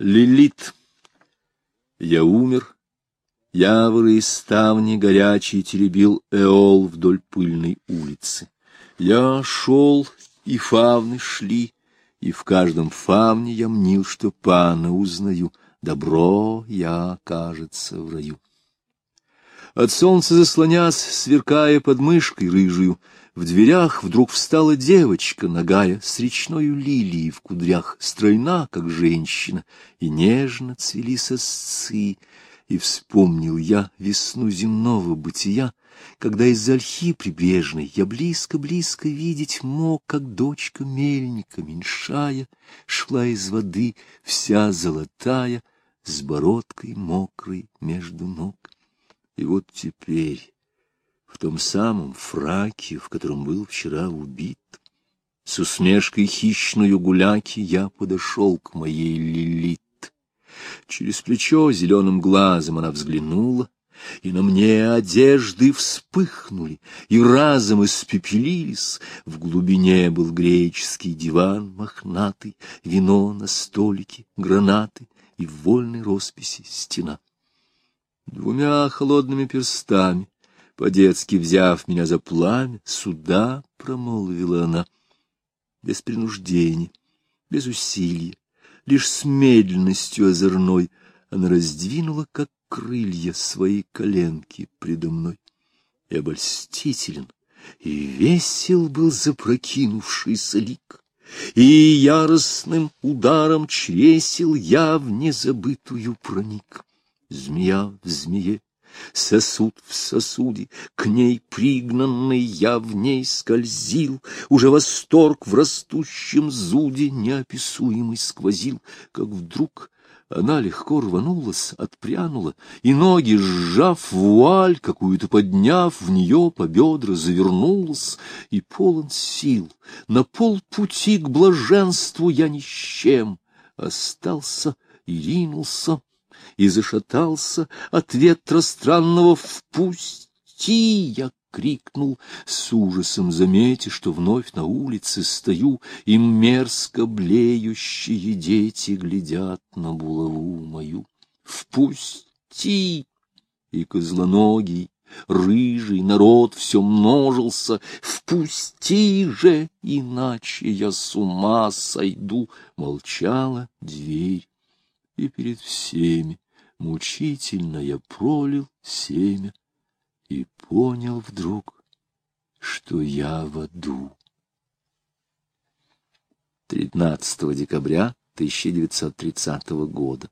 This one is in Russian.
Лилит. Я умер. Яворы и ставни горячий теребил эол вдоль пыльной улицы. Я шел, и фавны шли, и в каждом фавне я мнил, что пана узнаю. Добро я, кажется, в раю. От солнца заслонясь, сверкая под мышкой рыжую, в дверях вдруг встала девочка нагая с речною лилией в кудрях, стройна, как женщина, и нежно цвели сосцы. И вспомнил я весну земного бытия, когда из ольхи прибрежной я близко-близко видеть мог, как дочка мельника, меньшая, шла из воды, вся золотая, с бородкой мокрой между ног. И вот теперь в том самом фраке, в котором был вчера убит. С усмешкой хищную гуляки я подошел к моей Лилит. Через плечо зеленым глазом она взглянула, и на мне одежды вспыхнули, и разом испепелились. В глубине был греческий диван мохнатый, вино на столике, гранаты и в вольной росписи стена. Двумя холодными перстами по-детски взяв меня за пламя, сюда промолвила она, без принуждения, без усилия, лишь с медленностью озорной она раздвинула, как крылья, свои коленки предо мной. И обольстителен, и весел был запрокинувшийся лик, и яростным ударом чресел я в незабытую проник. Змея в змее, Сосуд в сосуде, к ней пригнанный я в ней скользил, Уже восторг в растущем зуде неописуемый сквозил, Как вдруг она легко рванулась, отпрянула, И ноги, сжав вуаль, какую-то подняв, В нее по бедра завернулась, И полон сил, на полпути к блаженству я ни с чем Остался и ринулся и зашатался от ветра странного «Впусти!» я крикнул, с ужасом заметя, что вновь на улице стою, и мерзко блеющие дети глядят на булаву мою. «Впусти!» И козлоногий, рыжий народ все множился. «Впусти же, иначе я с ума сойду!» Молчала дверь, и перед всеми мучительно я пролил семя и понял вдруг, что я в аду. 13 декабря 1930 года.